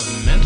of men.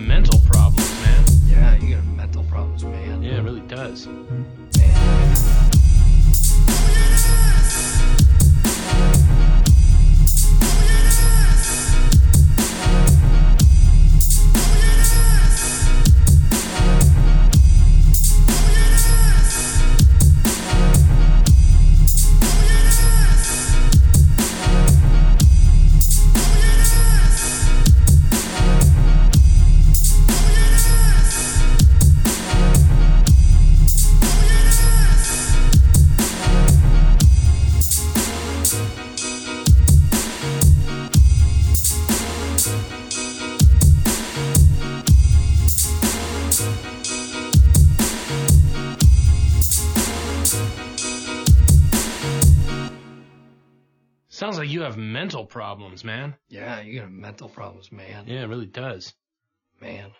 Mental problems, man. Yeah, you got mental problems, man. Yeah, it really does. Man. Sounds like you have mental problems, man. Yeah, you got mental problems, man. Yeah, it really does. Man.